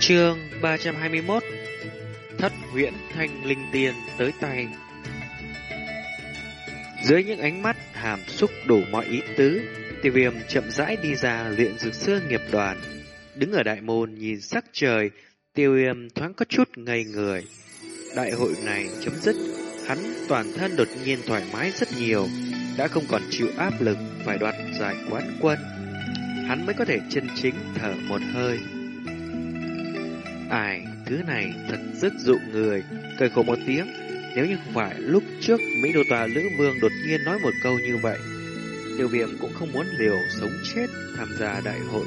Chương 321 Thất huyện thanh linh tiền tới tay. Dưới những ánh mắt hàm xúc đủ mọi ý tứ, Tiêu viêm chậm rãi đi ra luyện dược sư nghiệp đoàn. Đứng ở đại môn nhìn sắc trời, Tiêu viêm thoáng có chút ngây người. Đại hội này chấm dứt, Hắn toàn thân đột nhiên thoải mái rất nhiều, Đã không còn chịu áp lực, Phải đoạt giải quán quân. Hắn mới có thể chân chính thở một hơi. Ai, thứ này thật rất dụ người. Cười khổ một tiếng, nếu như không phải lúc trước Mỹ Đô Tòa Lữ Vương đột nhiên nói một câu như vậy, Tiêu Viêm cũng không muốn liều sống chết tham gia đại hội.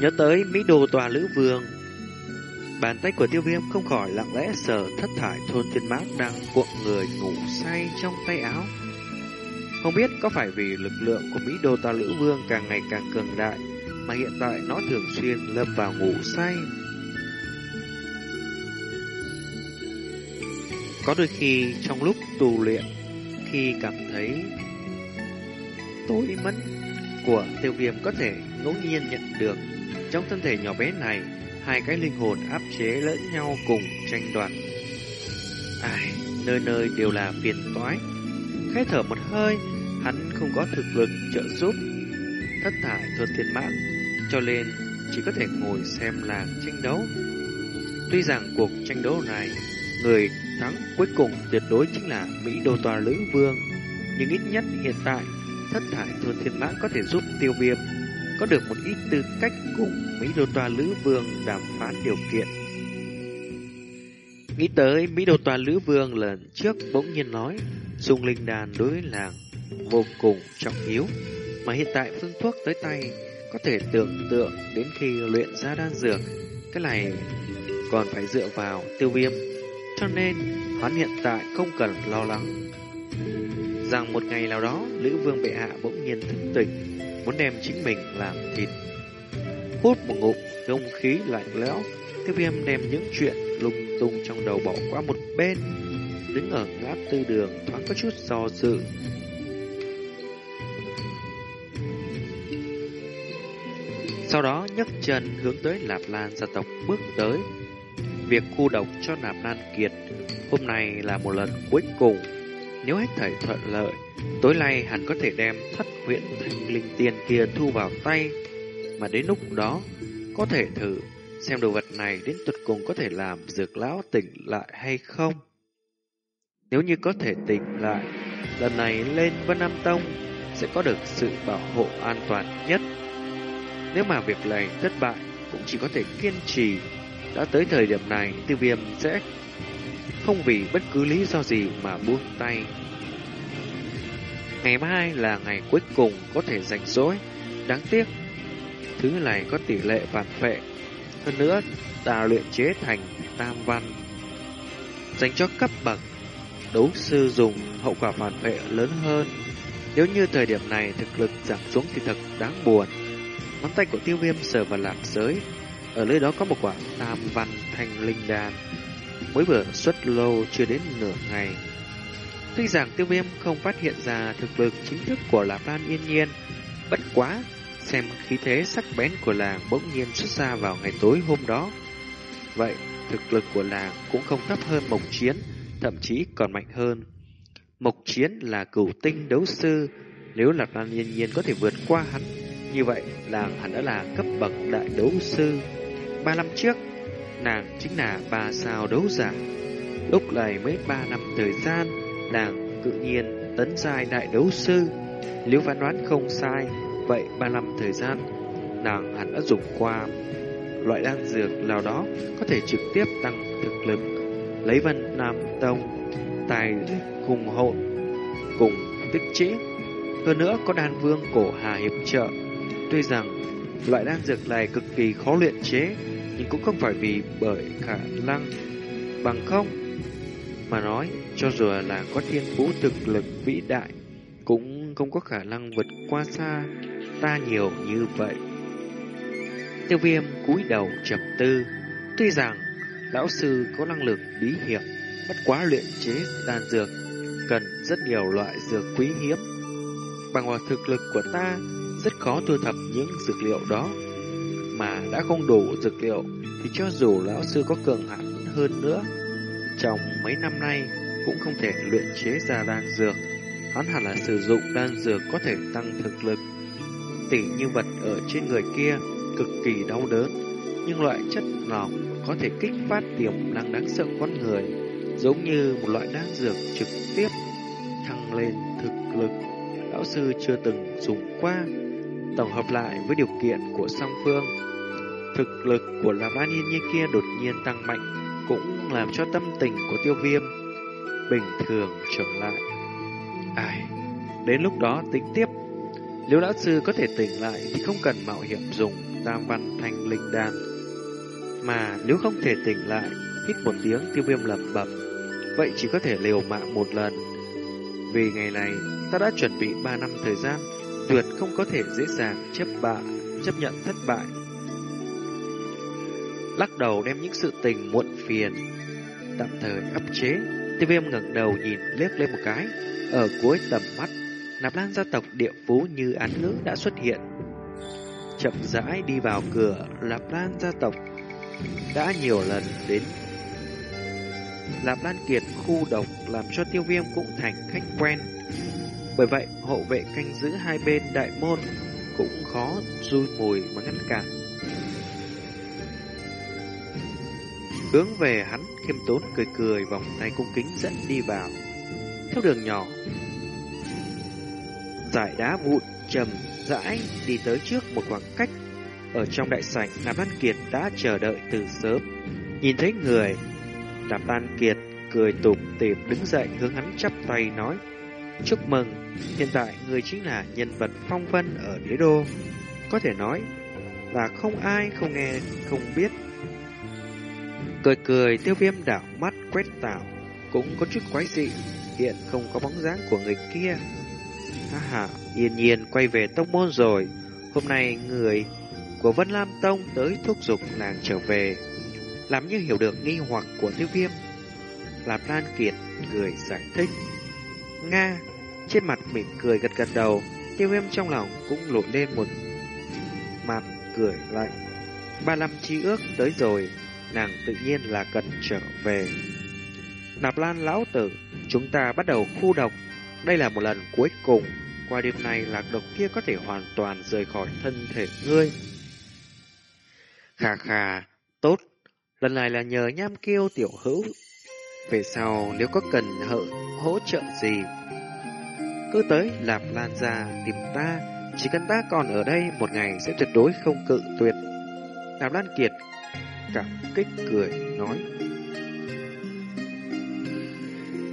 Nhớ tới Mỹ Đô Tòa Lữ Vương, bàn tay của Tiêu Viêm không khỏi lặng lẽ sờ thất thải thôn thiên mát đang cuộn người ngủ say trong tay áo. Không biết có phải vì lực lượng của Mỹ Đô Tòa Lữ Vương càng ngày càng cường đại mà hiện tại nó thường xuyên lâm vào ngủ say. Có đôi khi trong lúc tu luyện, khi cảm thấy tối mất của tiêu viêm có thể ngẫu nhiên nhận được trong thân thể nhỏ bé này hai cái linh hồn áp chế lẫn nhau cùng tranh đoạt. Ai, nơi nơi đều là phiền toái. Khẽ thở một hơi, hắn không có thực lực trợ giúp thất thải thuật thiên mãn cho nên chỉ có thể ngồi xem làng tranh đấu. Tuy rằng cuộc tranh đấu này, người thắng cuối cùng tuyệt đối chính là Mỹ Đô Tòa Lữ Vương, nhưng ít nhất hiện tại, thất thải thôn thiên mã có thể giúp tiêu viêm có được một ít tư cách cùng Mỹ Đô Tòa Lữ Vương đàm phán điều kiện. Nghĩ tới Mỹ Đô Tòa Lữ Vương lần trước bỗng nhiên nói, dùng linh đàn đối làng vô cùng trọng yếu, mà hiện tại phương thuốc tới tay có thể tưởng tượng đến khi luyện ra đan dược, cái này còn phải dựa vào tiêu viêm. Cho nên, hắn hiện tại không cần lo lắng. Rằng một ngày nào đó, Lữ Vương Bệ Hạ bỗng nhiên thức tỉnh, muốn đem chính mình làm thịt. Hút một ngụm, không khí lạnh lẽo, tiêu viêm đem những chuyện lung tung trong đầu bỏ qua một bên. Đứng ở ngã tư đường thoáng có chút do dự, Sau đó nhấc chân hướng tới Lạp Lan gia tộc bước tới. Việc khu độc cho Nạp Lan Kiệt hôm nay là một lần cuối cùng. Nếu hết thảy thuận lợi, tối nay hắn có thể đem thất huyện thanh linh tiền kia thu vào tay. Mà đến lúc đó, có thể thử xem đồ vật này đến tuyệt cùng có thể làm dược lão tỉnh lại hay không. Nếu như có thể tỉnh lại, lần này lên Vân Nam Tông sẽ có được sự bảo hộ an toàn nhất. Nếu mà việc này thất bại, cũng chỉ có thể kiên trì. Đã tới thời điểm này, tiêu viêm sẽ không vì bất cứ lý do gì mà buông tay. Ngày mai là ngày cuối cùng có thể rảnh rỗi. Đáng tiếc, thứ này có tỷ lệ phản phệ. Hơn nữa, ta luyện chế thành tam văn. Dành cho cấp bậc, đấu sư dùng hậu quả phản phệ lớn hơn. Nếu như thời điểm này thực lực giảm xuống thì thật đáng buồn. Ngón tay của tiêu viêm sờ vào lạp giới. Ở nơi đó có một quả tam văn thanh linh đàn Mới vừa xuất lâu chưa đến nửa ngày. Tuy rằng tiêu viêm không phát hiện ra thực lực chính thức của lạp lan yên nhiên. Bất quá, xem khí thế sắc bén của làng bỗng nhiên xuất ra vào ngày tối hôm đó. Vậy, thực lực của làng cũng không thấp hơn mộc chiến, thậm chí còn mạnh hơn. Mộc chiến là cửu tinh đấu sư, nếu Lạp Lan Yên Nhiên có thể vượt qua hắn, như vậy, làng hẳn đã là cấp bậc đại đấu sư. Ba năm trước, nàng chính là ba sao đấu giả. Lúc này mới ba năm thời gian, nàng tự nhiên tấn giai đại đấu sư. Nếu văn đoán không sai, vậy ba năm thời gian, nàng hẳn đã dùng qua loại đan dược nào đó có thể trực tiếp tăng thực lực. Lấy vân Nam Tông, tài cùng hộn, cùng tích trĩ. Hơn nữa có đan vương cổ hà hiệp trợ Tuy rằng loại đan dược này cực kỳ khó luyện chế, nhưng cũng không phải vì bởi khả năng bằng không. Mà nói, cho dù là có thiên phú thực lực vĩ đại, cũng không có khả năng vượt qua xa ta nhiều như vậy. Tiêu viêm cúi đầu trầm tư, tuy rằng lão sư có năng lực bí hiểm, bất quá luyện chế đan dược cần rất nhiều loại dược quý hiếm. Bằng vào thực lực của ta, rất khó thu thập những dược liệu đó. mà đã không đủ dược liệu thì cho dù lão sư có cường hãn hơn nữa, trong mấy năm nay cũng không thể luyện chế ra đan dược. Hắn hẳn là sử dụng đan dược có thể tăng thực lực. Tỷ như vật ở trên người kia cực kỳ đau đớn, nhưng loại chất lỏng có thể kích phát tiềm năng đáng sợ con người, giống như một loại đan dược trực tiếp thăng lên thực lực. Lão sư chưa từng dùng qua, tổng hợp lại với điều kiện của song phương. Thực lực của La Ba Niên như kia đột nhiên tăng mạnh, cũng làm cho tâm tình của tiêu viêm bình thường trở lại. Ai, đến lúc đó tính tiếp. Nếu lão sư có thể tỉnh lại thì không cần mạo hiểm dùng tam văn Thanh linh đan. Mà nếu không thể tỉnh lại, hít một tiếng tiêu viêm lẩm bẩm, vậy chỉ có thể liều mạng một lần. Vì ngày này, ta đã chuẩn bị 3 năm thời gian, tuyệt không có thể dễ dàng chấp bại, chấp nhận thất bại. Lắc đầu đem những sự tình muộn phiền, tạm thời áp chế, tiêu viêm ngẩng đầu nhìn liếc lên một cái, ở cuối tầm mắt, nạp lan gia tộc địa phú như án ngữ đã xuất hiện. Chậm rãi đi vào cửa, Lạp Lan gia tộc đã nhiều lần đến Lạp Lan Kiệt khu độc làm cho tiêu viêm cũng thành khách quen. Bởi vậy, hộ vệ canh giữ hai bên đại môn cũng khó rui mùi mà ngăn cản. Hướng về hắn, khiêm tốn cười cười vòng tay cung kính dẫn đi vào. Theo đường nhỏ, giải đá vụn trầm rãi đi tới trước một khoảng cách. Ở trong đại sảnh, Đàm Văn Kiệt đã chờ đợi từ sớm. Nhìn thấy người, Đàm Văn Kiệt cười tủm tỉm đứng dậy hướng hắn chắp tay nói Chúc mừng, hiện tại người chính là nhân vật phong vân ở đế đô. Có thể nói là không ai không nghe, không biết. Cười cười tiêu viêm đảo mắt quét tảo, cũng có chút quái dị, hiện không có bóng dáng của người kia. Ha ha, yên nhiên quay về tông môn rồi. Hôm nay người của Vân Lam Tông tới thúc giục nàng trở về. Làm như hiểu được nghi hoặc của tiêu viêm. Lạp Lan Kiệt cười giải thích. Nga, trên mặt mỉm cười gật gật đầu, tiêu viêm trong lòng cũng lộ lên một mặt cười lạnh. Ba năm chi ước tới rồi, nàng tự nhiên là cần trở về. Nạp Lan lão tử, chúng ta bắt đầu khu độc. Đây là một lần cuối cùng qua đêm nay lạc độc kia có thể hoàn toàn rời khỏi thân thể ngươi. Khà khà, tốt, lần này là nhờ nham kiêu tiểu hữu. Về sau nếu có cần hợ hỗ trợ gì, cứ tới làm lan ra tìm ta, chỉ cần ta còn ở đây một ngày sẽ tuyệt đối không cự tuyệt. Làm Lan Kiệt cảm kích cười nói.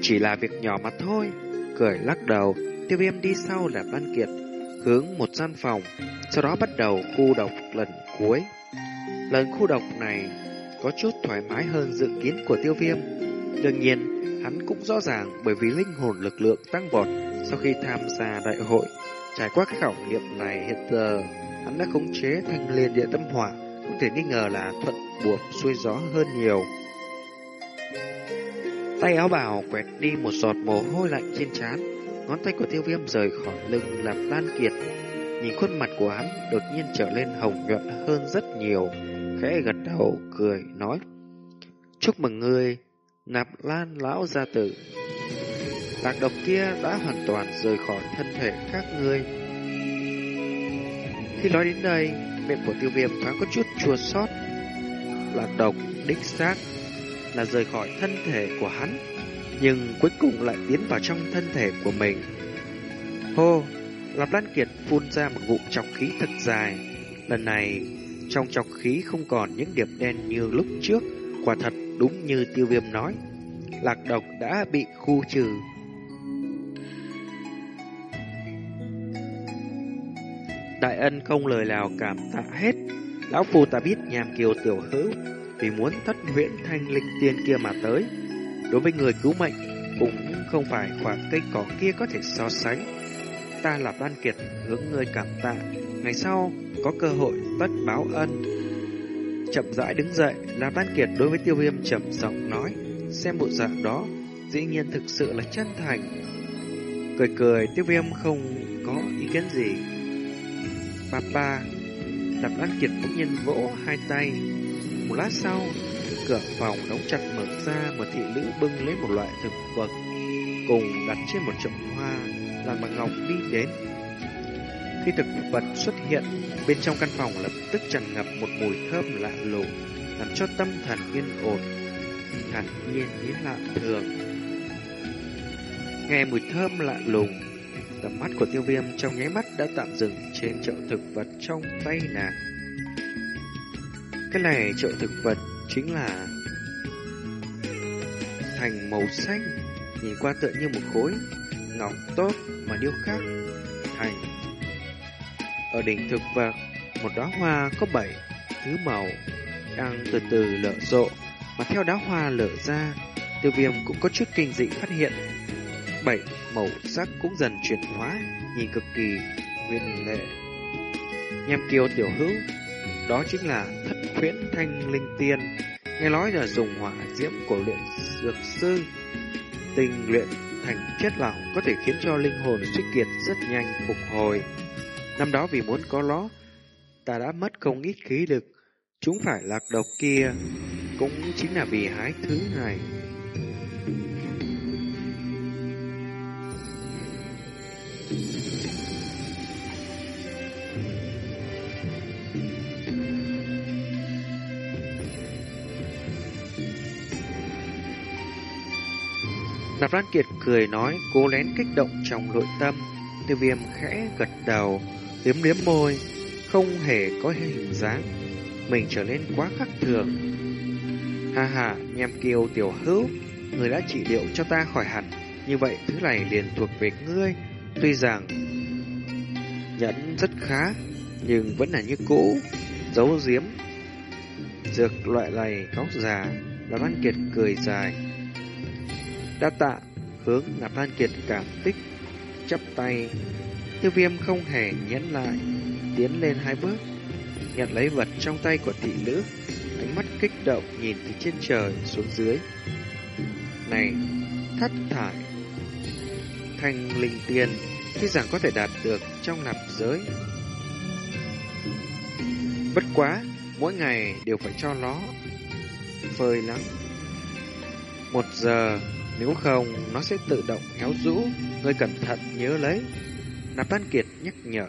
Chỉ là việc nhỏ mà thôi, cười lắc đầu, Tiêu viêm đi sau là lan Kiệt, hướng một gian phòng, sau đó bắt đầu khu độc lần cuối. Lần khu độc này có chút thoải mái hơn dự kiến của tiêu viêm. Đương nhiên, hắn cũng rõ ràng bởi vì linh hồn lực lượng tăng vọt sau khi tham gia đại hội. Trải qua cái khảo nghiệm này hiện giờ, hắn đã khống chế thành liên địa tâm hỏa, không thể nghi ngờ là thuận buộc xuôi gió hơn nhiều. Tay áo bào quẹt đi một giọt mồ hôi lạnh trên trán Ngón tay của tiêu viêm rời khỏi lưng làm tan Kiệt. Nhìn khuôn mặt của hắn đột nhiên trở lên hồng nhuận hơn rất nhiều. Khẽ gật đầu cười nói. Chúc mừng ngươi, nạp lan lão gia tử. Lạc độc kia đã hoàn toàn rời khỏi thân thể các ngươi. Khi nói đến đây, miệng của tiêu viêm thoáng có chút chua xót. Lạc độc đích xác là rời khỏi thân thể của hắn nhưng cuối cùng lại tiến vào trong thân thể của mình. Hô, Lạp Lan Kiệt phun ra một ngụm trọc khí thật dài. Lần này, trong trọc khí không còn những điểm đen như lúc trước, quả thật đúng như tiêu viêm nói. Lạc độc đã bị khu trừ. Đại ân không lời nào cảm tạ hết. Lão Phu ta biết nhàm kiều tiểu hữu, vì muốn thất huyễn thanh linh tiên kia mà tới. Đối với người cứu mệnh, Cũng không phải khoảng cây cỏ kia có thể so sánh. Ta là Ban Kiệt, hướng ngươi cảm tạ. Ngày sau, có cơ hội tất báo ân. Chậm rãi đứng dậy, là Ban Kiệt đối với tiêu viêm chậm giọng nói. Xem bộ dạng đó, Dĩ nhiên thực sự là chân thành. Cười cười, tiêu viêm không có ý kiến gì. Papa Tập An Kiệt bỗng nhiên vỗ hai tay. Một lát sau, cửa phòng đóng chặt mở ra một thị nữ bưng lấy một loại thực vật cùng đặt trên một chậu hoa làm bằng ngọc đi đến. Khi thực vật xuất hiện, bên trong căn phòng lập tức tràn ngập một mùi thơm lạ lùng, làm cho tâm thần yên ổn, thản nhiên như lạ thường. Nghe mùi thơm lạ lùng, tầm mắt của tiêu viêm trong nháy mắt đã tạm dừng trên chậu thực vật trong tay nàng. Cái này chậu thực vật chính là thành màu xanh, nhìn qua tựa như một khối ngọc tốt mà điêu khắc thành. Ở đỉnh thực vật, một đóa hoa có bảy thứ màu đang từ từ lở rộ, mà theo đóa hoa lở ra, tiêu viêm cũng có chút kinh dị phát hiện. Bảy màu sắc cũng dần chuyển hóa, nhìn cực kỳ nguyên lệ. Nhằm kiều tiểu hữu, đó chính là thất huyễn thanh linh tiên, nghe nói là dùng hỏa diễm của luyện dược sư. Tình luyện thành chất lỏng có thể khiến cho linh hồn suy kiệt rất nhanh phục hồi. Năm đó vì muốn có nó, ta đã mất không ít khí lực. Chúng phải lạc độc kia, cũng chính là vì hái thứ này. Nạp Lan Kiệt cười nói, cố lén kích động trong nội tâm. Tiêu viêm khẽ gật đầu, liếm liếm môi, không hề có hình dáng. Mình trở nên quá khắc thường. Ha ha, nhằm kiều tiểu hữu, người đã trị liệu cho ta khỏi hẳn. Như vậy thứ này liền thuộc về ngươi. Tuy rằng nhẫn rất khá, nhưng vẫn là như cũ, giấu giếm. Dược loại này cáo già, là Văn Kiệt cười dài. Đa tạ, hướng Nạp Lan Kiệt cảm tích, chắp tay. Tiêu viêm không hề nhẫn lại, tiến lên hai bước, nhận lấy vật trong tay của thị nữ, ánh mắt kích động nhìn từ trên trời xuống dưới. Này, thất thải, thanh linh tiền tuy rằng có thể đạt được trong nạp giới. Bất quá, mỗi ngày đều phải cho nó phơi nắng Một giờ nếu không, nó sẽ tự động héo rũ. Ngươi cẩn thận nhớ lấy. Nạp Lan Kiệt nhắc nhở.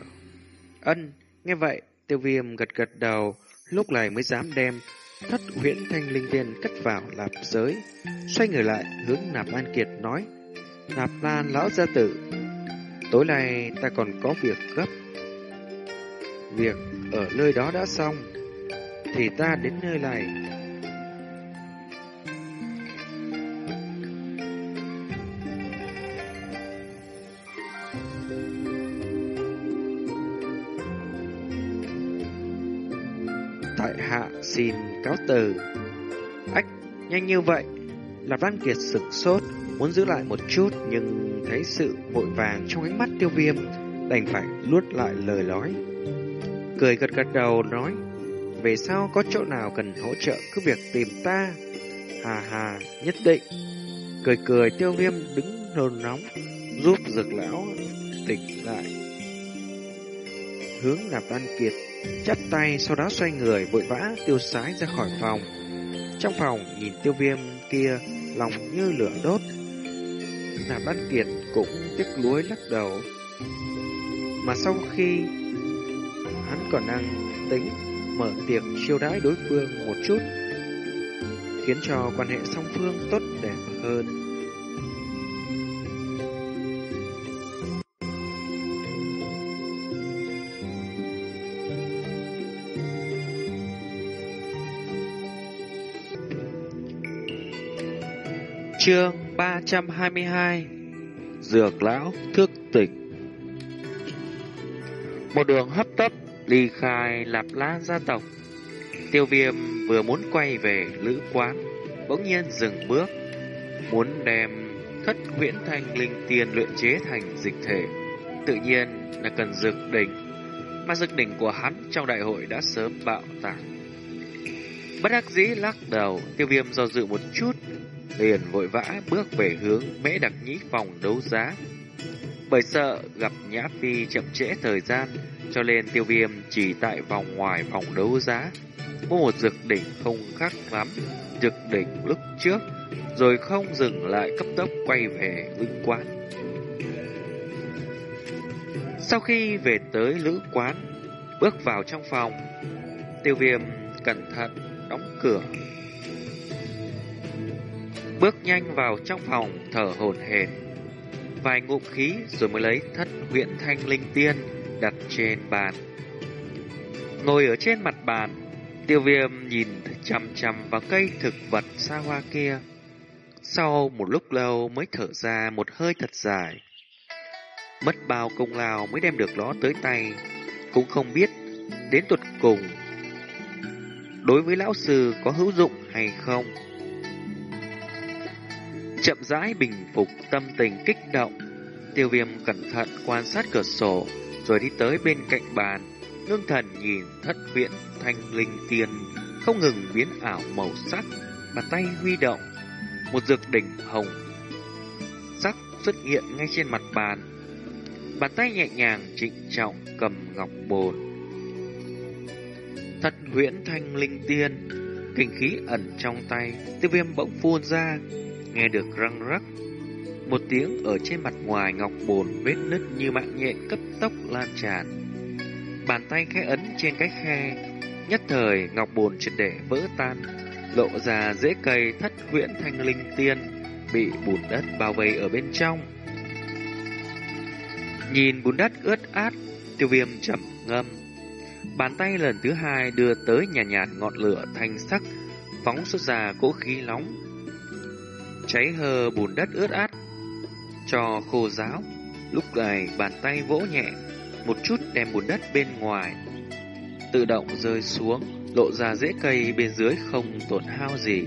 Ân, nghe vậy, tiêu viêm gật gật đầu, lúc này mới dám đem thất huyễn thanh linh tiên cất vào lạp giới. Xoay người lại, hướng Nạp Lan Kiệt nói. Nạp Lan lão gia tử, tối nay ta còn có việc gấp. Việc ở nơi đó đã xong, thì ta đến nơi này xin cáo từ. Ách, nhanh như vậy. Lạp Lan Kiệt sực sốt, muốn giữ lại một chút nhưng thấy sự vội vàng trong ánh mắt tiêu viêm, đành phải nuốt lại lời nói. Cười gật gật đầu nói, về sau có chỗ nào cần hỗ trợ cứ việc tìm ta. Hà hà, nhất định. Cười cười tiêu viêm đứng nôn nóng, giúp dược lão tỉnh lại. Hướng Nạp Lan Kiệt chắp tay sau đó xoay người vội vã tiêu sái ra khỏi phòng. Trong phòng nhìn tiêu viêm kia lòng như lửa đốt. Nạp bát Kiệt cũng tiếc nuối lắc đầu. Mà sau khi hắn còn đang tính mở tiệc chiêu đãi đối phương một chút, khiến cho quan hệ song phương tốt đẹp hơn. Chương 322 Dược lão thức tỉnh Một đường hấp tấp ly khai lạp lan gia tộc. Tiêu viêm vừa muốn quay về lữ quán Bỗng nhiên dừng bước Muốn đem thất huyễn thanh linh tiền luyện chế thành dịch thể. Tự nhiên là cần dược đỉnh Mà dược đỉnh của hắn trong đại hội đã sớm bạo tạc. Bất đắc dĩ lắc đầu Tiêu viêm do dự một chút liền vội vã bước về hướng mễ đặc nhĩ phòng đấu giá. Bởi sợ gặp Nhã Phi chậm trễ thời gian, Cho nên tiêu viêm chỉ tại vòng ngoài phòng đấu giá. Mua một dược đỉnh không khác lắm Dược đỉnh lúc trước Rồi không dừng lại cấp tốc quay về lữ quán. Sau khi về tới lữ quán Bước vào trong phòng Tiêu viêm cẩn thận đóng cửa. Bước nhanh vào trong phòng thở hổn hển Vài ngụm khí rồi mới lấy thất huyện thanh linh tiên đặt trên bàn. Ngồi ở trên mặt bàn, tiêu viêm nhìn chằm chằm vào cây thực vật xa hoa kia. Sau một lúc lâu mới thở ra một hơi thật dài. Mất bao công lao mới đem được nó tới tay, cũng không biết đến tuột cùng. Đối với lão sư có hữu dụng hay không? Chậm rãi bình phục tâm tình kích động, tiêu viêm cẩn thận quan sát cửa sổ, rồi đi tới bên cạnh bàn, ngưng thần nhìn thất viện thanh linh tiền, không ngừng biến ảo màu sắc, bàn tay huy động, một dược đỉnh hồng sắc xuất hiện ngay trên mặt bàn. Bàn tay nhẹ nhàng trịnh trọng cầm ngọc bồn. Thất huyễn thanh linh tiên, kinh khí ẩn trong tay, tiêu viêm bỗng phun ra, nghe được răng rắc. Một tiếng ở trên mặt ngoài ngọc bồn vết nứt như mạng nhện cấp tốc lan tràn. Bàn tay khẽ ấn trên cái khe, nhất thời ngọc bồn triệt để vỡ tan, lộ ra rễ cây thất huyễn thanh linh tiên bị bùn đất bao vây ở bên trong. Nhìn bùn đất ướt át, tiêu viêm chậm ngâm. Bàn tay lần thứ hai đưa tới nhà nhạt ngọn lửa thanh sắc, phóng xuất ra cỗ khí nóng cháy hờ bùn đất ướt át cho khô ráo. Lúc này bàn tay vỗ nhẹ, một chút đem bùn đất bên ngoài tự động rơi xuống, lộ ra rễ cây bên dưới không tổn hao gì.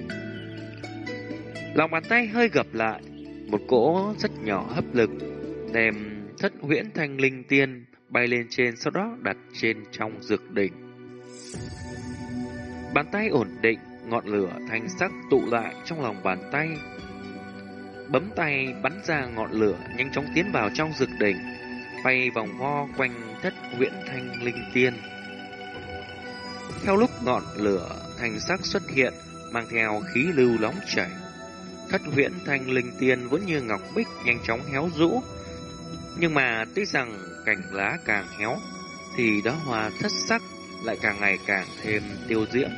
Lòng bàn tay hơi gập lại, một cỗ rất nhỏ hấp lực, đem thất huyễn thanh linh tiên bay lên trên sau đó đặt trên trong dược đỉnh. Bàn tay ổn định, ngọn lửa thanh sắc tụ lại trong lòng bàn tay, bấm tay bắn ra ngọn lửa nhanh chóng tiến vào trong rực đỉnh, bay vòng vo quanh thất huyện thanh linh tiên. Theo lúc ngọn lửa thành sắc xuất hiện, mang theo khí lưu nóng chảy, thất huyện thanh linh tiên vẫn như ngọc bích nhanh chóng héo rũ. Nhưng mà tuy rằng cành lá càng héo, thì đó hoa thất sắc lại càng ngày càng thêm tiêu diễm.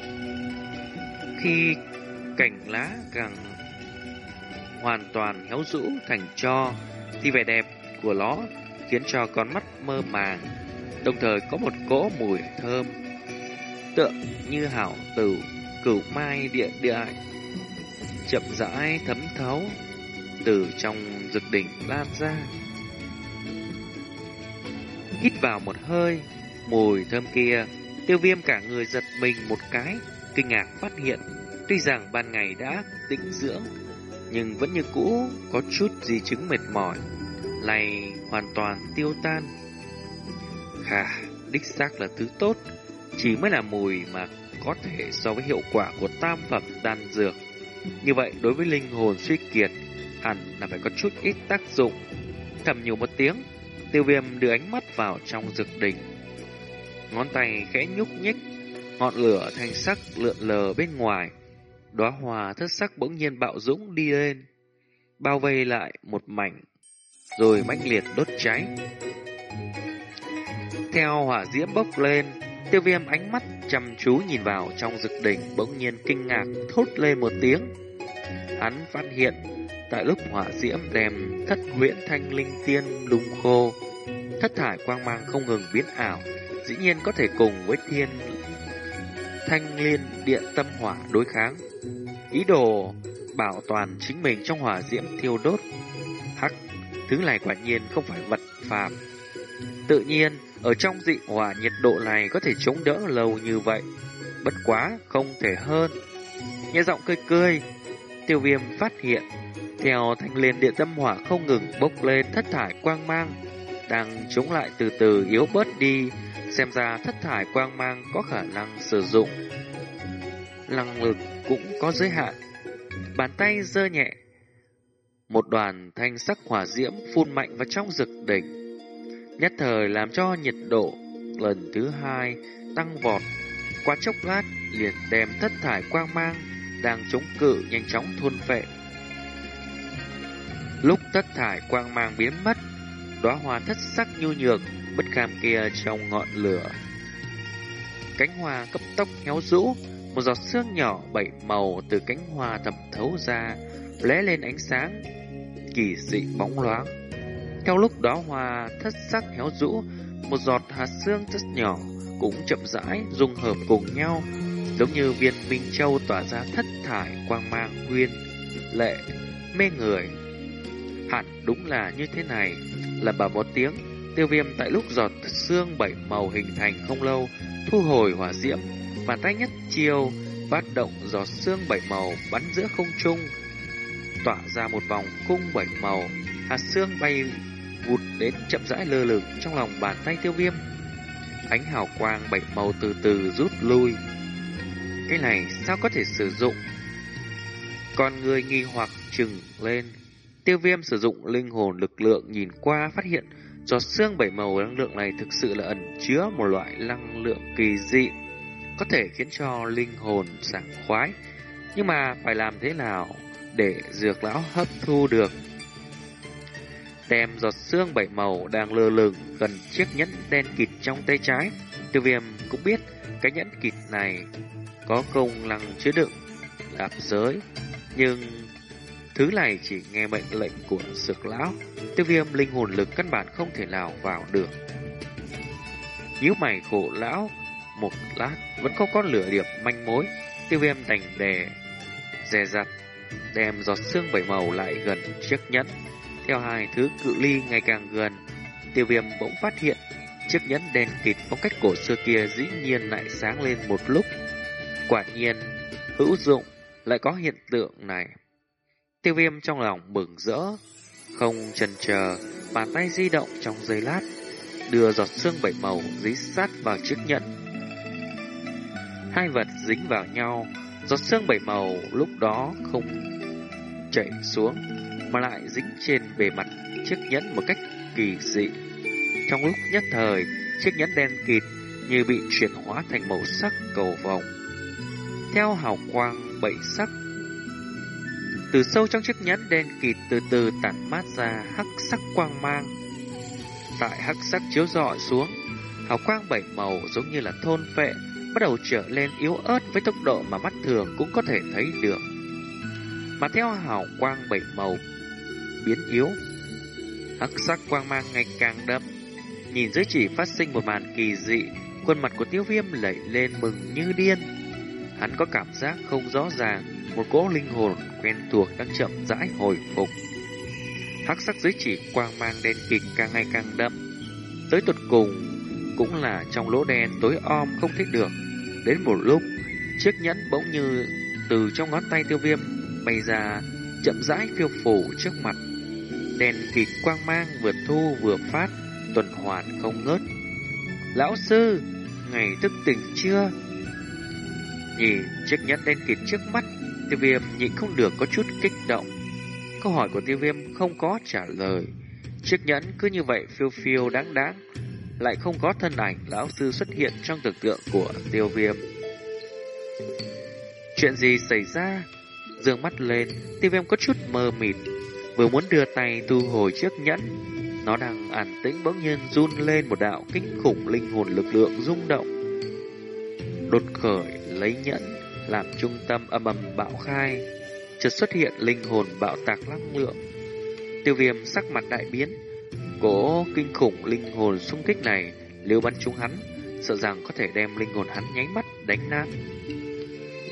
Khi cành lá càng hoàn toàn héo rũ thành cho, thì vẻ đẹp của nó khiến cho con mắt mơ màng, đồng thời có một cỗ mùi thơm, tựa như hảo tử, cửu mai địa địa chậm rãi thấm thấu từ trong rực đỉnh lan ra. Hít vào một hơi, mùi thơm kia, tiêu viêm cả người giật mình một cái, kinh ngạc phát hiện, tuy rằng ban ngày đã tĩnh dưỡng, nhưng vẫn như cũ có chút di chứng mệt mỏi, này hoàn toàn tiêu tan. Khà, đích xác là thứ tốt, chỉ mới là mùi mà có thể so với hiệu quả của tam phẩm đan dược. Như vậy đối với linh hồn suy kiệt, hẳn là phải có chút ít tác dụng. Thầm nhiều một tiếng, tiêu viêm đưa ánh mắt vào trong dược đỉnh. Ngón tay khẽ nhúc nhích, ngọn lửa thanh sắc lượn lờ bên ngoài, đóa hoa thất sắc bỗng nhiên bạo dũng đi lên, bao vây lại một mảnh, rồi mãnh liệt đốt cháy. Theo hỏa diễm bốc lên, tiêu viêm ánh mắt chăm chú nhìn vào trong rực đỉnh bỗng nhiên kinh ngạc thốt lên một tiếng. Hắn phát hiện, tại lúc hỏa diễm đem thất huyễn thanh linh tiên lung khô, thất thải quang mang không ngừng biến ảo, dĩ nhiên có thể cùng với thiên thanh liên điện tâm hỏa đối kháng. Ý đồ bảo toàn chính mình trong hỏa diễm thiêu đốt. Hắc, thứ này quả nhiên không phải vật phàm. Tự nhiên, ở trong dị hỏa nhiệt độ này có thể chống đỡ lâu như vậy. Bất quá, không thể hơn. Nghe giọng cười cười, tiêu viêm phát hiện, theo thanh liên điện tâm hỏa không ngừng bốc lên thất thải quang mang, đang chống lại từ từ yếu bớt đi, xem ra thất thải quang mang có khả năng sử dụng. Năng lực cũng có giới hạn. Bàn tay giơ nhẹ. Một đoàn thanh sắc hỏa diễm phun mạnh vào trong rực đỉnh. Nhất thời làm cho nhiệt độ lần thứ hai tăng vọt. Qua chốc lát liền đem thất thải quang mang đang chống cự nhanh chóng thôn phệ. Lúc thất thải quang mang biến mất, đóa hoa thất sắc nhu nhược bất kham kia trong ngọn lửa. Cánh hoa cấp tốc héo rũ, một giọt sương nhỏ bảy màu từ cánh hoa thẩm thấu ra, lóe lên ánh sáng kỳ dị bóng loáng. Theo lúc đó hoa thất sắc héo rũ, một giọt hạt xương rất nhỏ cũng chậm rãi dung hợp cùng nhau, giống như viên minh châu tỏa ra thất thải quang mang nguyên lệ mê người. Hẳn đúng là như thế này, là bảo một tiếng, tiêu viêm tại lúc giọt xương bảy màu hình thành không lâu, thu hồi hỏa diễm, bàn tay nhất chiều phát động giọt xương bảy màu bắn giữa không trung, tỏa ra một vòng cung bảy màu, hạt xương bay vụt đến chậm rãi lơ lửng trong lòng bàn tay tiêu viêm. Ánh hào quang bảy màu từ từ rút lui. Cái này sao có thể sử dụng? Con người nghi hoặc trừng lên. Tiêu viêm sử dụng linh hồn lực lượng nhìn qua phát hiện giọt xương bảy màu năng lượng này thực sự là ẩn chứa một loại năng lượng kỳ dị, có thể khiến cho linh hồn sảng khoái. Nhưng mà phải làm thế nào để dược lão hấp thu được? Đem giọt xương bảy màu đang lơ lửng gần chiếc nhẫn đen kịt trong tay trái. Tiêu viêm cũng biết cái nhẫn kịt này có công năng chứa đựng lạp giới, nhưng Thứ này chỉ nghe mệnh lệnh của sực lão, tiêu viêm linh hồn lực căn bản không thể nào vào được. Nhíu mày khổ lão, một lát vẫn không có lửa điểm manh mối, tiêu viêm đành đè, dè dặt, đem giọt xương bảy màu lại gần chiếc nhẫn. Theo hai thứ cự ly ngày càng gần, tiêu viêm bỗng phát hiện chiếc nhẫn đen kịt phong cách cổ xưa kia dĩ nhiên lại sáng lên một lúc. Quả nhiên, hữu dụng lại có hiện tượng này. Tiêu viêm trong lòng mừng rỡ, không chần chờ, bàn tay di động trong giây lát, đưa giọt xương bảy màu dí sát vào chiếc nhẫn. Hai vật dính vào nhau, giọt sương bảy màu lúc đó không chảy xuống, mà lại dính trên bề mặt chiếc nhẫn một cách kỳ dị. Trong lúc nhất thời, chiếc nhẫn đen kịt như bị chuyển hóa thành màu sắc cầu vồng. Theo hào quang bảy sắc từ sâu trong chiếc nhẫn đen kịt từ từ tản mát ra hắc sắc quang mang. Tại hắc sắc chiếu rọi xuống, hào quang bảy màu giống như là thôn phệ, bắt đầu trở lên yếu ớt với tốc độ mà mắt thường cũng có thể thấy được. Mà theo hào quang bảy màu biến yếu, hắc sắc quang mang ngày càng đậm. Nhìn dưới chỉ phát sinh một màn kỳ dị, khuôn mặt của tiêu viêm lẩy lên mừng như điên. Hắn có cảm giác không rõ ràng, một cỗ linh hồn quen thuộc đang chậm rãi hồi phục. Hắc sắc dưới chỉ quang mang đen kịt càng ngày càng đậm. Tới tuột cùng cũng là trong lỗ đen tối om không thích được. Đến một lúc, chiếc nhẫn bỗng như từ trong ngón tay tiêu viêm bay ra chậm rãi phiêu phủ trước mặt. Đèn kịt quang mang vừa thu vừa phát, tuần hoàn không ngớt. Lão sư, ngày thức tỉnh chưa? Nhìn chiếc nhẫn đen kịt trước mắt, Tiêu viêm nhịn không được có chút kích động. Câu hỏi của tiêu viêm không có trả lời. Chiếc nhẫn cứ như vậy phiêu phiêu đáng đáng. Lại không có thân ảnh lão sư xuất hiện trong tưởng tượng của tiêu viêm. Chuyện gì xảy ra? Dương mắt lên, tiêu viêm có chút mơ mịt. Vừa muốn đưa tay thu hồi chiếc nhẫn. Nó đang an tĩnh bỗng nhiên run lên một đạo kinh khủng linh hồn lực lượng rung động. Đột khởi lấy nhẫn làm trung tâm âm ầm bạo khai, chợt xuất hiện linh hồn bạo tạc năng lượng. Tiêu viêm sắc mặt đại biến, Cỗ kinh khủng linh hồn xung kích này nếu bắn trúng hắn, sợ rằng có thể đem linh hồn hắn nháy mắt đánh nát.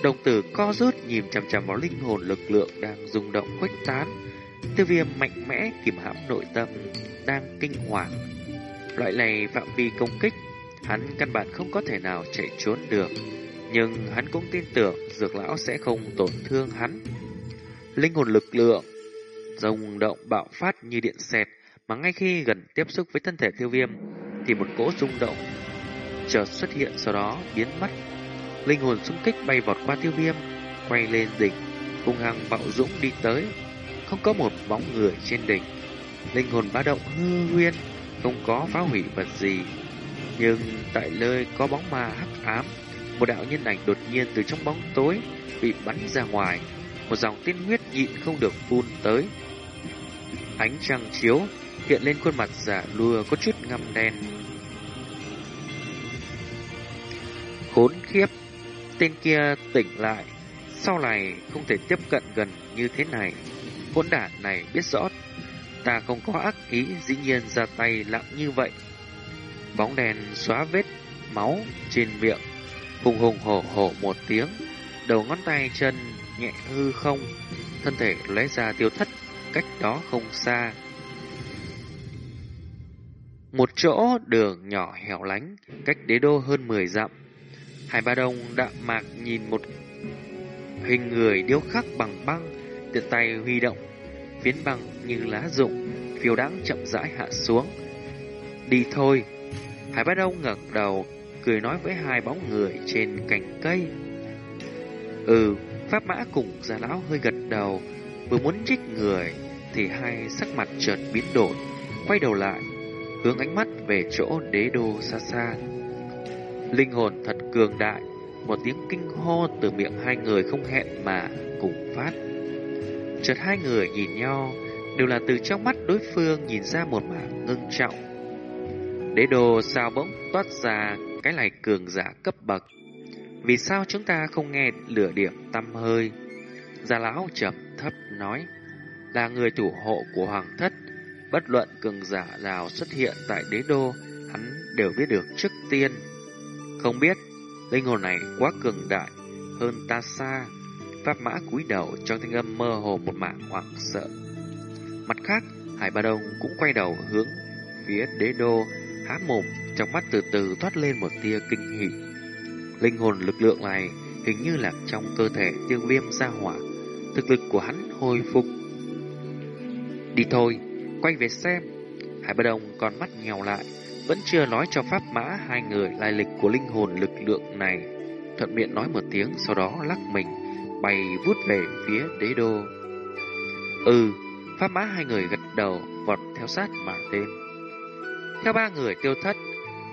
Đồng tử co rút nhìn chằm chằm vào linh hồn lực lượng đang rung động khuếch tán. Tiêu viêm mạnh mẽ kìm hãm nội tâm đang kinh hoàng. Loại này phạm vi công kích, hắn căn bản không có thể nào chạy trốn được. Nhưng hắn cũng tin tưởng dược lão sẽ không tổn thương hắn. Linh hồn lực lượng, rung động bạo phát như điện xẹt, mà ngay khi gần tiếp xúc với thân thể tiêu viêm, thì một cỗ rung động chợt xuất hiện sau đó biến mất. Linh hồn xung kích bay vọt qua tiêu viêm, quay lên đỉnh, hung hăng bạo dũng đi tới. Không có một bóng người trên đỉnh. Linh hồn ba động hư huyên, không có phá hủy vật gì. Nhưng tại nơi có bóng ma hắc ám, một đạo nhân ảnh đột nhiên từ trong bóng tối bị bắn ra ngoài, một dòng tiên huyết nhịn không được phun tới. Ánh trăng chiếu hiện lên khuôn mặt giả lùa có chút ngăm đen. Khốn khiếp, tên kia tỉnh lại, sau này không thể tiếp cận gần như thế này. Hỗn đản này biết rõ ta không có ác ý dĩ nhiên ra tay lặng như vậy. Bóng đèn xóa vết máu trên miệng, hùng hùng hổ hổ một tiếng, đầu ngón tay chân nhẹ hư không, thân thể lóe ra tiêu thất cách đó không xa. Một chỗ đường nhỏ hẻo lánh, cách đế đô hơn 10 dặm. Hải Ba Đông đạm mạc nhìn một hình người điêu khắc bằng băng, tiện tay huy động, phiến băng như lá rụng, phiêu đáng chậm rãi hạ xuống. Đi thôi. Hải Ba Đông ngẩng đầu, cười nói với hai bóng người trên cành cây. Ừ, Pháp Mã cùng gia lão hơi gật đầu, vừa muốn trích người, thì hai sắc mặt chợt biến đổi, quay đầu lại, hướng ánh mắt về chỗ đế đô xa xa. Linh hồn thật cường đại, một tiếng kinh hô từ miệng hai người không hẹn mà cùng phát. Chợt hai người nhìn nhau, đều là từ trong mắt đối phương nhìn ra một mảng ngưng trọng. Đế đồ sao bỗng toát ra cái này cường giả cấp bậc. Vì sao chúng ta không nghe lửa điểm tâm hơi? Gia lão trầm thấp nói, là người thủ hộ của hoàng thất, bất luận cường giả nào xuất hiện tại đế đô, hắn đều biết được trước tiên. Không biết, linh hồn này quá cường đại, hơn ta xa. Pháp mã cúi đầu trong thanh âm mơ hồ một mảng hoảng sợ. Mặt khác, Hải Ba Đông cũng quay đầu hướng phía đế đô, há mồm, trong mắt từ từ thoát lên một tia kinh hỉ. Linh hồn lực lượng này hình như là trong cơ thể tiêu viêm ra hỏa, thực lực của hắn hồi phục. Đi thôi, quay về xem. Hải bất Đông còn mắt nhèo lại, vẫn chưa nói cho Pháp Mã hai người lai lịch của linh hồn lực lượng này. Thuận miệng nói một tiếng, sau đó lắc mình, bay vút về phía đế đô. Ừ, Pháp Mã hai người gật đầu, vọt theo sát mà tên. Theo ba người tiêu thất,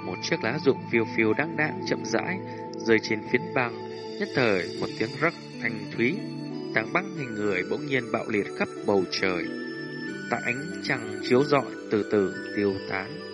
một chiếc lá rụng phiêu phiêu đáng đáng chậm rãi rơi trên phiến băng, nhất thời một tiếng rắc thanh thúy, tảng băng hình người bỗng nhiên bạo liệt khắp bầu trời. Tại ánh trăng chiếu rọi từ từ tiêu tán.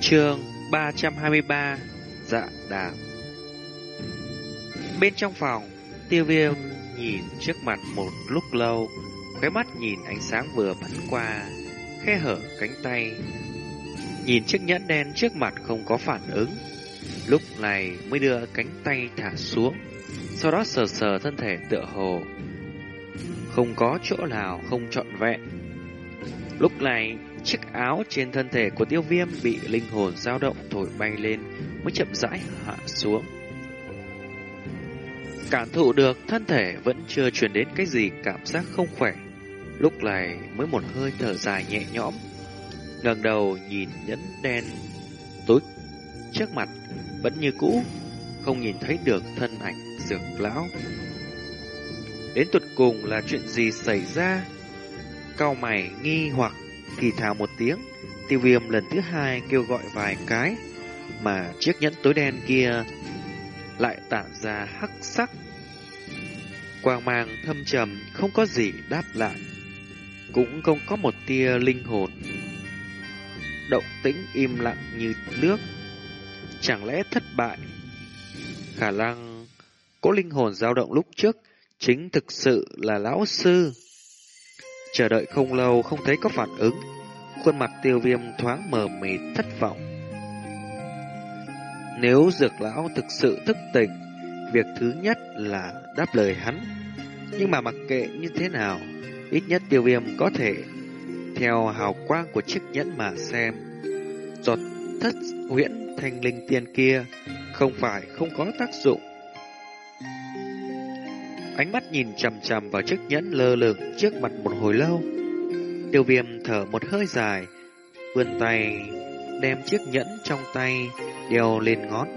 Chương 323 Dạ đàm Bên trong phòng, tiêu viêm nhìn trước mặt một lúc lâu, khóe mắt nhìn ánh sáng vừa bắn qua, khe hở cánh tay. Nhìn chiếc nhẫn đen trước mặt không có phản ứng, lúc này mới đưa cánh tay thả xuống, sau đó sờ sờ thân thể tựa hồ. Không có chỗ nào không trọn vẹn. Lúc này Chiếc áo trên thân thể của tiêu viêm bị linh hồn dao động thổi bay lên mới chậm rãi hạ xuống. Cảm thụ được thân thể vẫn chưa truyền đến cái gì cảm giác không khỏe. Lúc này mới một hơi thở dài nhẹ nhõm. ngẩng đầu nhìn nhẫn đen tối trước mặt vẫn như cũ, không nhìn thấy được thân ảnh dược lão. Đến tuột cùng là chuyện gì xảy ra? Cao mày nghi hoặc thì thào một tiếng, tiêu viêm lần thứ hai kêu gọi vài cái, mà chiếc nhẫn tối đen kia lại tản ra hắc sắc. Quang mang thâm trầm không có gì đáp lại, cũng không có một tia linh hồn. Động tĩnh im lặng như nước, chẳng lẽ thất bại? Khả năng có linh hồn dao động lúc trước chính thực sự là lão sư. Chờ đợi không lâu không thấy có phản ứng, khuôn mặt tiêu viêm thoáng mờ mịt thất vọng. Nếu dược lão thực sự thức tỉnh, việc thứ nhất là đáp lời hắn. Nhưng mà mặc kệ như thế nào, ít nhất tiêu viêm có thể theo hào quang của chiếc nhẫn mà xem. Giọt thất huyễn thanh linh tiên kia không phải không có tác dụng. Ánh mắt nhìn chằm chằm vào chiếc nhẫn lơ lửng trước mặt một hồi lâu. Tiêu viêm thở một hơi dài, vươn tay đem chiếc nhẫn trong tay đeo lên ngón.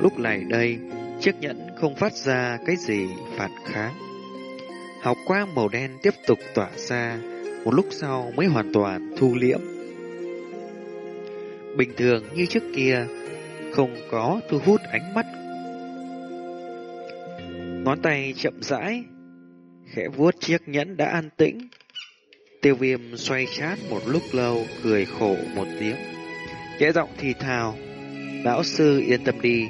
Lúc này đây, chiếc nhẫn không phát ra cái gì phản kháng. Hào quang màu đen tiếp tục tỏa ra, một lúc sau mới hoàn toàn thu liễm. Bình thường như trước kia, không có thu hút ánh mắt. Ngón tay chậm rãi, khẽ vuốt chiếc nhẫn đã an tĩnh. Tiêu viêm xoay chát một lúc lâu, cười khổ một tiếng. Kẽ giọng thì thào, lão sư yên tâm đi,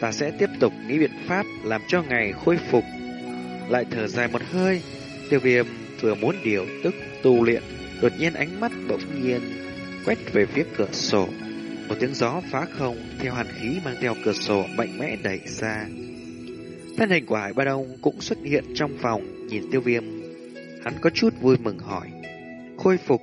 ta sẽ tiếp tục nghĩ biện pháp làm cho ngày khôi phục. Lại thở dài một hơi, tiêu viêm vừa muốn điều tức tu luyện, đột nhiên ánh mắt bỗng nhiên quét về phía cửa sổ. Một tiếng gió phá không theo hàn khí mang theo cửa sổ mạnh mẽ đẩy ra. Thân hình của Hải Ba Đông cũng xuất hiện trong phòng, nhìn tiêu viêm. Hắn có chút vui mừng hỏi. Khôi phục.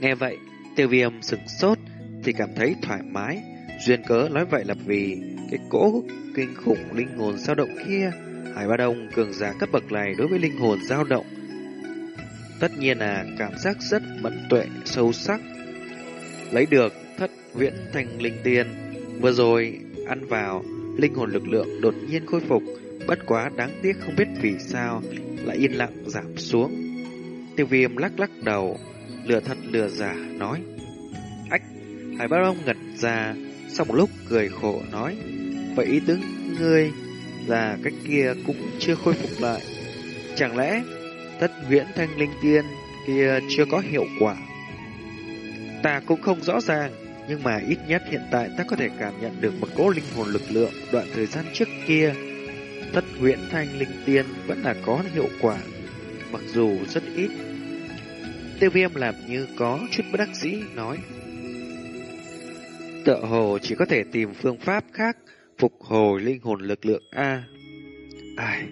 Nghe vậy, tiêu viêm sửng sốt thì cảm thấy thoải mái. Duyên cớ nói vậy là vì cái cỗ kinh khủng linh hồn dao động kia. Hải Ba Đông cường giả cấp bậc này đối với linh hồn dao động. Tất nhiên là cảm giác rất mẫn tuệ, sâu sắc. Lấy được thất viễn thành linh tiền. Vừa rồi ăn vào linh hồn lực lượng đột nhiên khôi phục, bất quá đáng tiếc không biết vì sao lại yên lặng giảm xuống. Tiêu viêm lắc lắc đầu, lừa thật lừa giả nói. Hải Ba Long ngẩn ra, sau một lúc cười khổ nói. Vậy ý tướng ngươi là cách kia cũng chưa khôi phục lại. Chẳng lẽ tất viễn thanh linh tiên kia chưa có hiệu quả? Ta cũng không rõ ràng. Nhưng mà ít nhất hiện tại ta có thể cảm nhận được một cỗ linh hồn lực lượng đoạn thời gian trước kia. Tất huyễn thanh linh tiên vẫn là có hiệu quả, mặc dù rất ít. Tiêu viêm làm như có chút bất đắc dĩ nói. Tựa hồ chỉ có thể tìm phương pháp khác phục hồi linh hồn lực lượng A. Ai,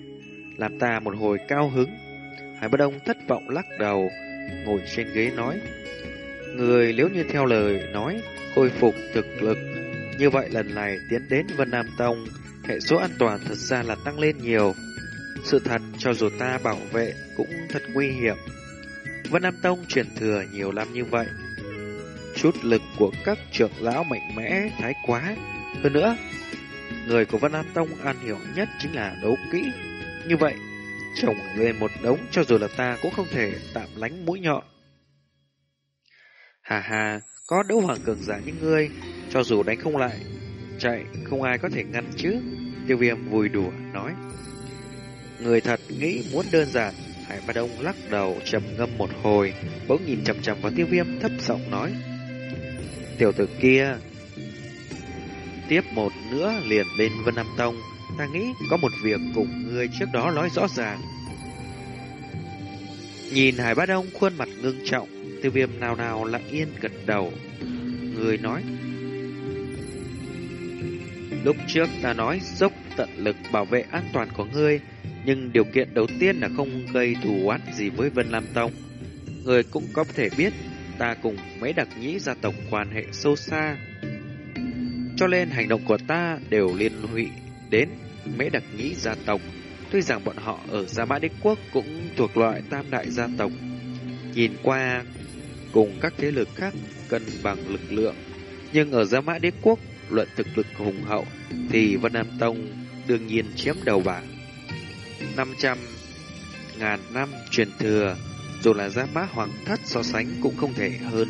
làm ta một hồi cao hứng. Hải Bất Đông thất vọng lắc đầu, ngồi trên ghế nói. Người nếu như theo lời nói khôi phục thực lực. Như vậy lần này tiến đến Vân Nam Tông, hệ số an toàn thật ra là tăng lên nhiều. Sự thật cho dù ta bảo vệ cũng thật nguy hiểm. Vân Nam Tông truyền thừa nhiều năm như vậy. Chút lực của các trưởng lão mạnh mẽ thái quá. Hơn nữa, người của Vân an Tông an hiểu nhất chính là đấu kỹ. Như vậy, chồng lên một đống cho dù là ta cũng không thể tạm lánh mũi nhọn. Hà hà, có đấu hoàng cường giả như ngươi, cho dù đánh không lại, chạy không ai có thể ngăn chứ. Tiêu viêm vui đùa, nói. Người thật nghĩ muốn đơn giản, Hải Ba Đông lắc đầu trầm ngâm một hồi, bỗng nhìn chầm chầm vào tiêu viêm thấp giọng nói. Tiểu tử kia, tiếp một nữa liền lên Vân Nam Tông, ta nghĩ có một việc cùng ngươi trước đó nói rõ ràng. Nhìn Hải Bát Đông khuôn mặt ngưng trọng, Tiêu viêm nào nào lặng yên gật đầu. Người nói. Lúc trước ta nói dốc tận lực bảo vệ an toàn của ngươi, nhưng điều kiện đầu tiên là không gây thù oán gì với Vân Lam Tông. Người cũng có thể biết, ta cùng mấy đặc nhĩ gia tộc quan hệ sâu xa. Cho nên hành động của ta đều liên lụy đến mấy đặc nhĩ gia tộc. Tuy rằng bọn họ ở Gia Mã Đế Quốc cũng thuộc loại tam đại gia tộc. Nhìn qua cùng các thế lực khác cân bằng lực lượng. Nhưng ở Gia Mã Đế Quốc, luận thực lực hùng hậu, thì Vân Nam Tông đương nhiên chiếm đầu bảng. 500 ngàn năm truyền thừa, dù là Gia Mã Hoàng Thất so sánh cũng không thể hơn.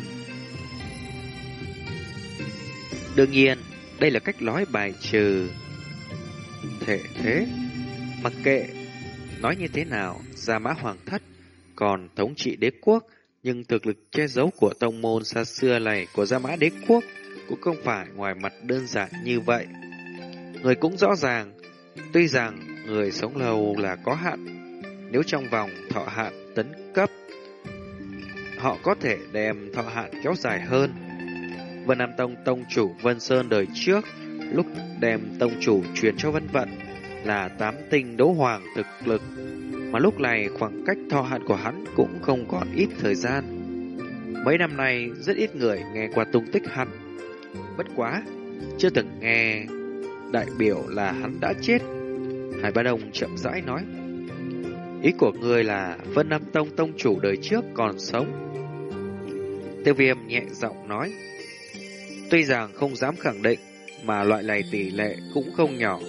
Đương nhiên, đây là cách nói bài trừ thể thế. Mặc kệ nói như thế nào, Gia Mã Hoàng Thất còn thống trị đế quốc nhưng thực lực che giấu của tông môn xa xưa này của Gia Mã Đế Quốc cũng không phải ngoài mặt đơn giản như vậy. Người cũng rõ ràng, tuy rằng người sống lâu là có hạn, nếu trong vòng thọ hạn tấn cấp, họ có thể đem thọ hạn kéo dài hơn. Vân Nam Tông Tông chủ Vân Sơn đời trước, lúc đem Tông chủ truyền cho Vân Vận là tám tinh đấu hoàng thực lực mà lúc này khoảng cách thọ hạn của hắn cũng không còn ít thời gian. Mấy năm nay rất ít người nghe qua tung tích hắn. Bất quá, chưa từng nghe đại biểu là hắn đã chết. Hải Ba Đông chậm rãi nói. Ý của người là Vân Nam Tông tông chủ đời trước còn sống. Tiêu viêm nhẹ giọng nói. Tuy rằng không dám khẳng định, mà loại này tỷ lệ cũng không nhỏ.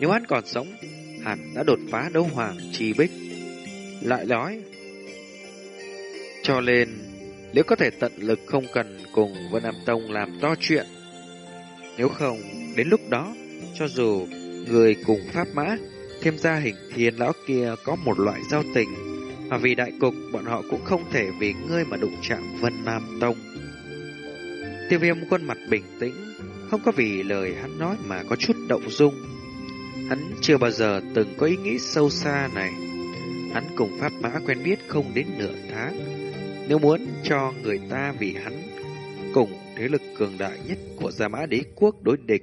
Nếu hắn còn sống, hẳn đã đột phá đấu hoàng chi bích. Lại nói, cho nên nếu có thể tận lực không cần cùng Vân Nam Tông làm to chuyện. Nếu không, đến lúc đó, cho dù người cùng pháp mã, thêm ra hình thiên lão kia có một loại giao tình, mà vì đại cục bọn họ cũng không thể vì ngươi mà đụng chạm Vân Nam Tông. Tiêu viêm khuôn mặt bình tĩnh, không có vì lời hắn nói mà có chút động dung. Hắn chưa bao giờ từng có ý nghĩ sâu xa này. Hắn cùng Pháp Mã quen biết không đến nửa tháng. Nếu muốn cho người ta vì hắn cùng thế lực cường đại nhất của Gia Mã Đế Quốc đối địch,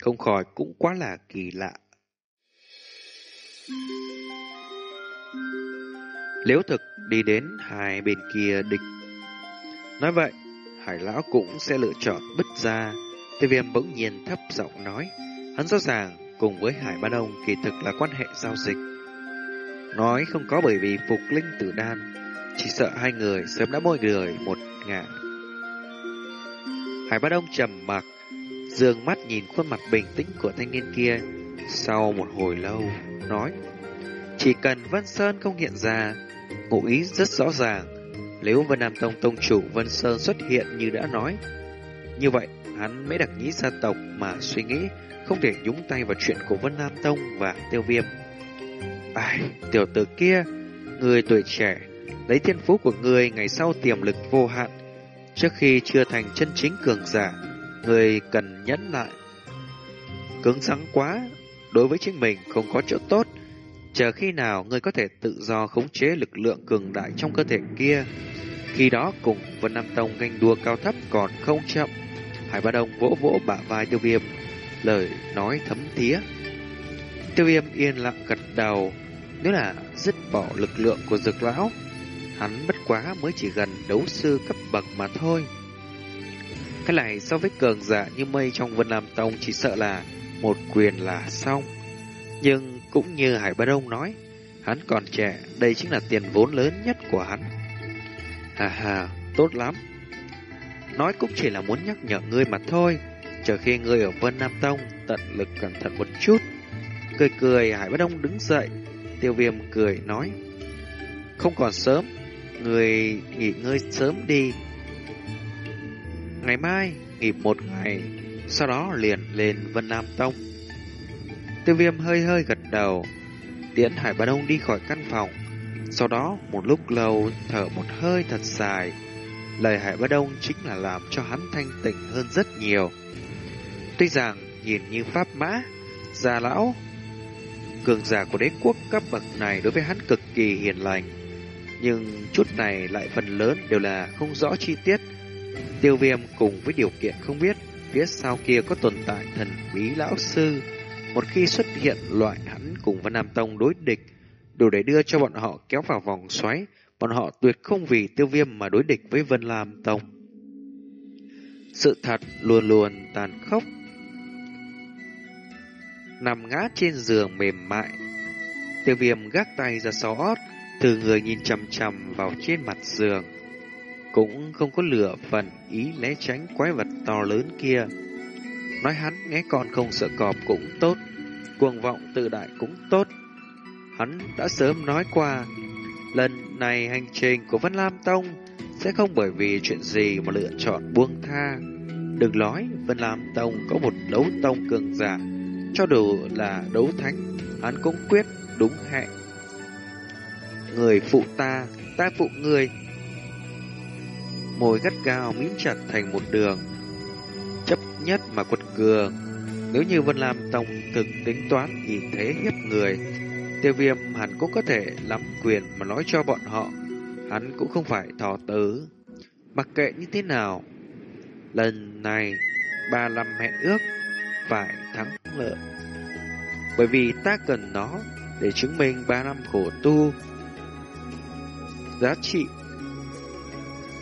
không khỏi cũng quá là kỳ lạ. Liễu thực đi đến hai bên kia địch. Nói vậy, Hải Lão cũng sẽ lựa chọn bứt ra. Tiêu viêm bỗng nhiên thấp giọng nói. Hắn rõ ràng cùng với Hải Ba Đông kỳ thực là quan hệ giao dịch. Nói không có bởi vì phục linh tử đan, chỉ sợ hai người sớm đã môi người một ngả. Hải Ba Đông trầm mặc, dương mắt nhìn khuôn mặt bình tĩnh của thanh niên kia. Sau một hồi lâu, nói, chỉ cần Vân Sơn không hiện ra, ngụ ý rất rõ ràng. Nếu Vân Nam Tông Tông chủ Vân Sơn xuất hiện như đã nói, như vậy hắn mới đặc nhĩ gia tộc mà suy nghĩ không thể nhúng tay vào chuyện của Vân Nam Tông và Tiêu Viêm. Ai, tiểu tử kia, người tuổi trẻ, lấy thiên phú của người ngày sau tiềm lực vô hạn. Trước khi chưa thành chân chính cường giả, người cần nhẫn lại. Cứng rắn quá, đối với chính mình không có chỗ tốt. Chờ khi nào người có thể tự do khống chế lực lượng cường đại trong cơ thể kia, khi đó cùng Vân Nam Tông ganh đua cao thấp còn không chậm. Hải Ba Đông vỗ vỗ bả vai tiêu viêm, lời nói thấm thía. Tiêu viêm yên lặng gật đầu, nếu là dứt bỏ lực lượng của dược lão, hắn bất quá mới chỉ gần đấu sư cấp bậc mà thôi. Cái này so với cường giả như mây trong Vân Nam Tông chỉ sợ là một quyền là xong. Nhưng cũng như Hải bá Đông nói, hắn còn trẻ, đây chính là tiền vốn lớn nhất của hắn. Hà hà, tốt lắm. Nói cũng chỉ là muốn nhắc nhở ngươi mà thôi. Chờ khi ngươi ở Vân Nam Tông, tận lực cẩn thận một chút. Cười cười, Hải Bất Đông đứng dậy. Tiêu viêm cười nói. Không còn sớm, người nghỉ ngơi sớm đi. Ngày mai, nghỉ một ngày, sau đó liền lên Vân Nam Tông. Tiêu viêm hơi hơi gật đầu, tiễn Hải Bà Đông đi khỏi căn phòng. Sau đó, một lúc lâu, thở một hơi thật dài. Lời Hải Bà Đông chính là làm cho hắn thanh tịnh hơn rất nhiều. Tuy rằng nhìn như pháp mã, già lão, cường giả của đế quốc cấp bậc này đối với hắn cực kỳ hiền lành, nhưng chút này lại phần lớn đều là không rõ chi tiết. Tiêu viêm cùng với điều kiện không biết, phía sau kia có tồn tại thần bí lão sư. Một khi xuất hiện loại hắn cùng với Nam Tông đối địch, đủ để đưa cho bọn họ kéo vào vòng xoáy, bọn họ tuyệt không vì tiêu viêm mà đối địch với Vân Lam Tông. Sự thật luôn luôn tàn khốc. Nằm ngã trên giường mềm mại, tiêu viêm gác tay ra sau ót, từ người nhìn chằm chằm vào trên mặt giường. Cũng không có lửa phần ý né tránh quái vật to lớn kia. Nói hắn nghe con không sợ cọp cũng tốt, cuồng vọng tự đại cũng tốt. Hắn đã sớm nói qua, lần này hành trình của Vân Lam Tông sẽ không bởi vì chuyện gì mà lựa chọn buông tha. Đừng nói Vân Lam Tông có một đấu tông cường giả, cho dù là đấu thánh, hắn cũng quyết đúng hẹn. Người phụ ta, ta phụ người. Môi gắt gao mím chặt thành một đường, chấp nhất mà quật cường. Nếu như Vân Lam Tông thực tính toán ý thế hiếp người, tiêu viêm hắn cũng có thể lắm quyền mà nói cho bọn họ. Hắn cũng không phải thò tứ. Mặc kệ như thế nào, lần này ba năm hẹn ước phải thắng lợi. Bởi vì ta cần nó để chứng minh ba năm khổ tu giá trị.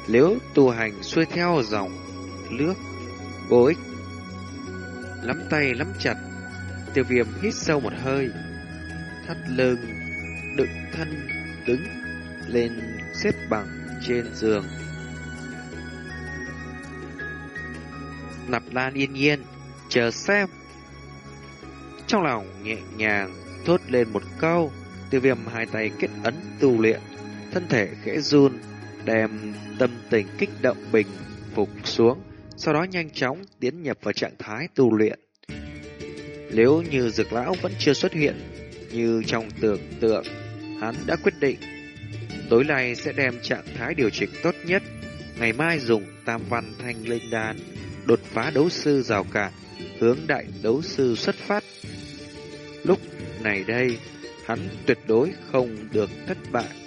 Nếu tu hành xuôi theo dòng nước vô ích, lắm tay lắm chặt, tiêu viêm hít sâu một hơi, thắt lưng, đựng thân đứng lên xếp bằng trên giường. Nạp Lan yên nhiên, chờ xem. Trong lòng nhẹ nhàng thốt lên một câu, tiêu viêm hai tay kết ấn tu luyện, thân thể khẽ run, đem tâm tình kích động bình phục xuống, sau đó nhanh chóng tiến nhập vào trạng thái tu luyện. Nếu như dược lão vẫn chưa xuất hiện, như trong tưởng tượng, hắn đã quyết định tối nay sẽ đem trạng thái điều chỉnh tốt nhất, ngày mai dùng tam văn thanh linh đan đột phá đấu sư rào cản, hướng đại đấu sư xuất phát. Lúc này đây, hắn tuyệt đối không được thất bại.